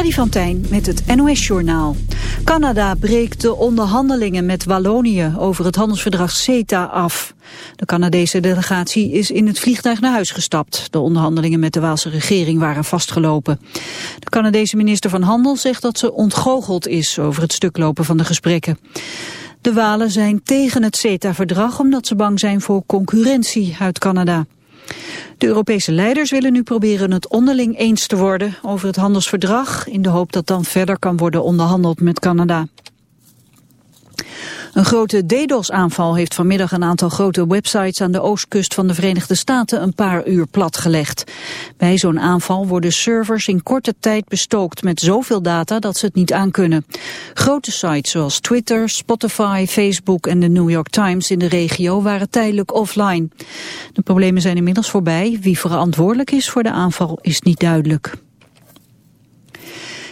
Freddy met het NOS-journaal. Canada breekt de onderhandelingen met Wallonië over het handelsverdrag CETA af. De Canadese delegatie is in het vliegtuig naar huis gestapt. De onderhandelingen met de Waalse regering waren vastgelopen. De Canadese minister van Handel zegt dat ze ontgoocheld is over het stuklopen van de gesprekken. De Walen zijn tegen het CETA-verdrag omdat ze bang zijn voor concurrentie uit Canada. De Europese leiders willen nu proberen het onderling eens te worden over het handelsverdrag... in de hoop dat dan verder kan worden onderhandeld met Canada. Een grote DDoS-aanval heeft vanmiddag een aantal grote websites aan de oostkust van de Verenigde Staten een paar uur platgelegd. Bij zo'n aanval worden servers in korte tijd bestookt met zoveel data dat ze het niet aankunnen. Grote sites zoals Twitter, Spotify, Facebook en de New York Times in de regio waren tijdelijk offline. De problemen zijn inmiddels voorbij. Wie verantwoordelijk is voor de aanval is niet duidelijk.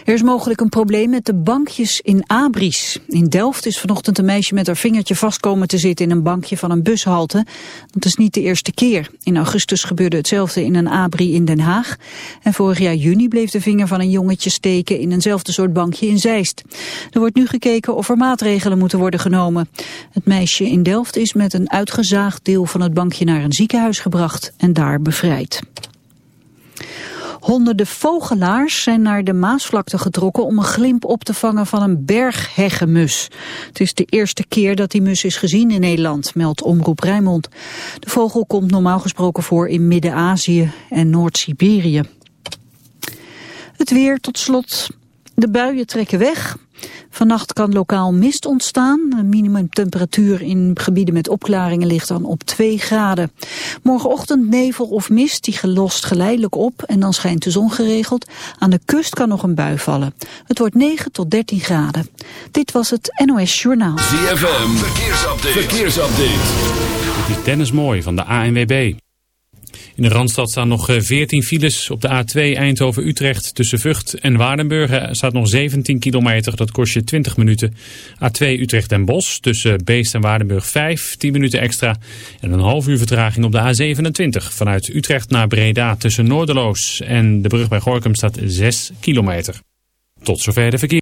Er is mogelijk een probleem met de bankjes in Abris. In Delft is vanochtend een meisje met haar vingertje vastkomen te zitten in een bankje van een bushalte. Dat is niet de eerste keer. In augustus gebeurde hetzelfde in een Abri in Den Haag. En vorig jaar juni bleef de vinger van een jongetje steken in eenzelfde soort bankje in Zeist. Er wordt nu gekeken of er maatregelen moeten worden genomen. Het meisje in Delft is met een uitgezaagd deel van het bankje naar een ziekenhuis gebracht en daar bevrijd. Honderden vogelaars zijn naar de Maasvlakte getrokken om een glimp op te vangen van een bergheggemus. Het is de eerste keer dat die mus is gezien in Nederland, meldt Omroep Rijnmond. De vogel komt normaal gesproken voor in Midden-Azië en Noord-Siberië. Het weer tot slot. De buien trekken weg. Vannacht kan lokaal mist ontstaan. De minimumtemperatuur in gebieden met opklaringen ligt dan op 2 graden. Morgenochtend nevel of mist, die gelost geleidelijk op en dan schijnt de zon geregeld. Aan de kust kan nog een bui vallen. Het wordt 9 tot 13 graden. Dit was het NOS Journaal. ZFM, verkeersupdate. verkeersupdate. Dit is Dennis Mooi van de ANWB. In de Randstad staan nog 14 eh, files. Op de A2 Eindhoven-Utrecht tussen Vught en Waardenburg staat nog 17 kilometer. Dat kost je 20 minuten. A2 Utrecht en Bos tussen Beest en Waardenburg 5, 10 minuten extra. En een half uur vertraging op de A27. Vanuit Utrecht naar Breda tussen Noorderloos en de brug bij Gorkum staat 6 kilometer. Tot zover de verkeer.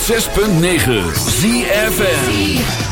106.9 ZFN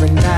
every night.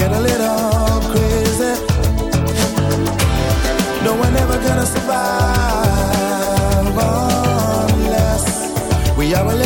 get a little crazy. No, we're never gonna survive unless we are a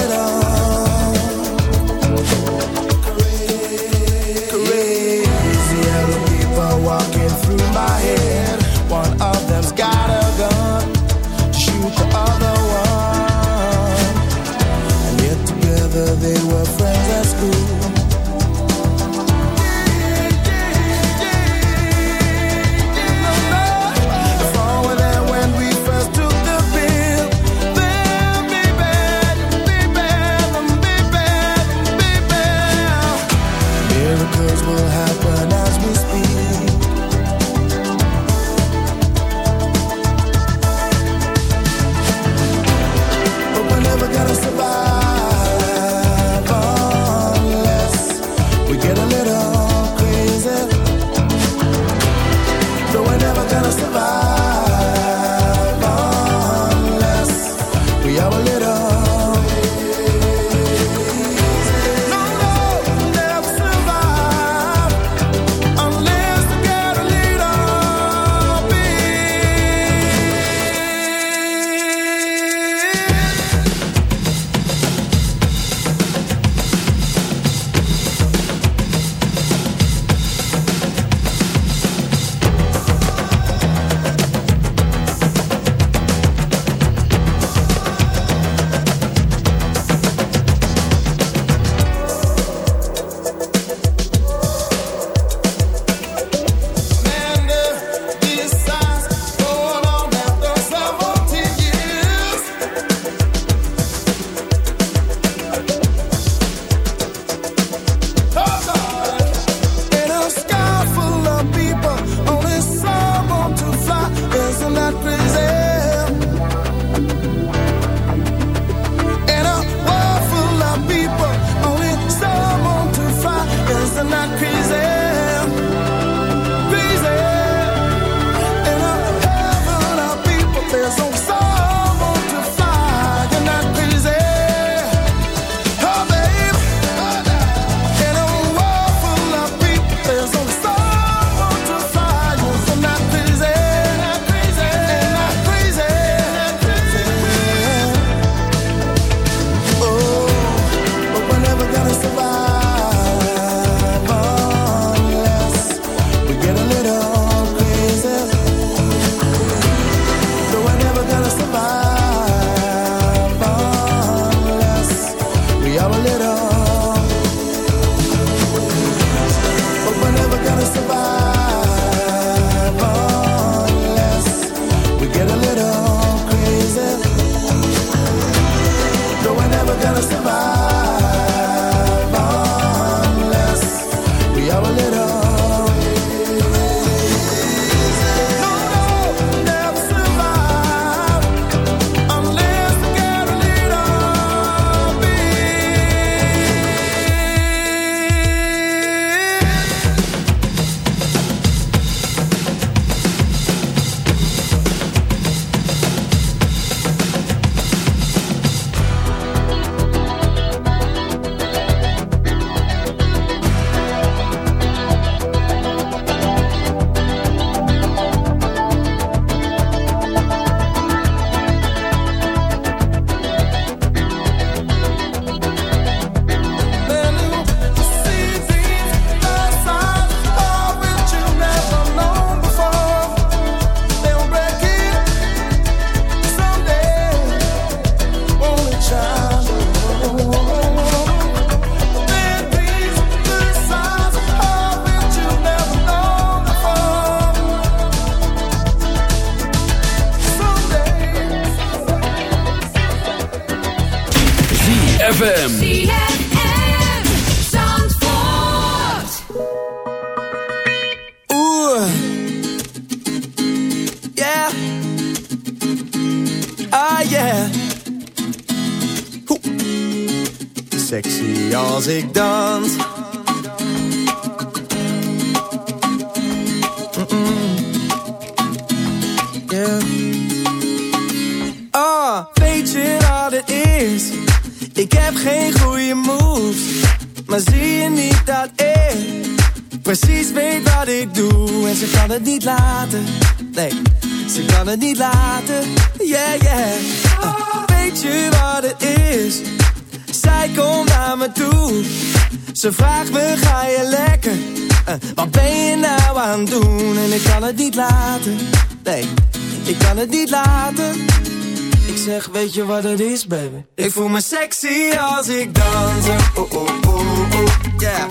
weet je wat het is, baby? Ik voel me sexy als ik dans. Oh, oh, oh, oh, yeah.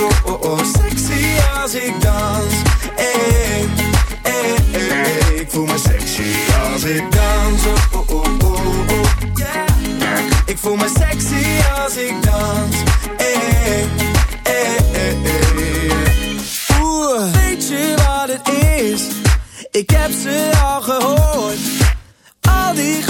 Oh, oh, oh, sexy als ik dans. Hey, hey, hey. Ik voel me sexy als ik dans. Oh, oh, oh, oh, yeah. Ik voel me sexy als ik dans. Hey, hey, hey, hey. Oeh, weet je wat het is? Ik heb ze al gehoord al die.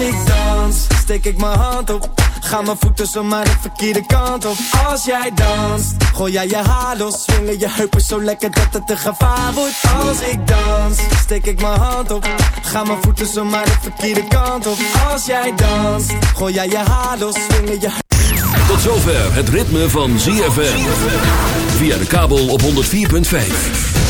ik dans, steek ik mijn hand op. Ga mijn voeten zomaar de verkeerde kant op. Als jij danst, gooi jij je haar los. Swingen je heupen zo lekker dat het een gevaar wordt. Als ik dans, steek ik mijn hand op. Ga mijn voeten zomaar de verkeerde kant op. Als jij danst, gooi jij je haar los. Swingen je Tot zover het ritme van ZFM. Via de kabel op 104.5.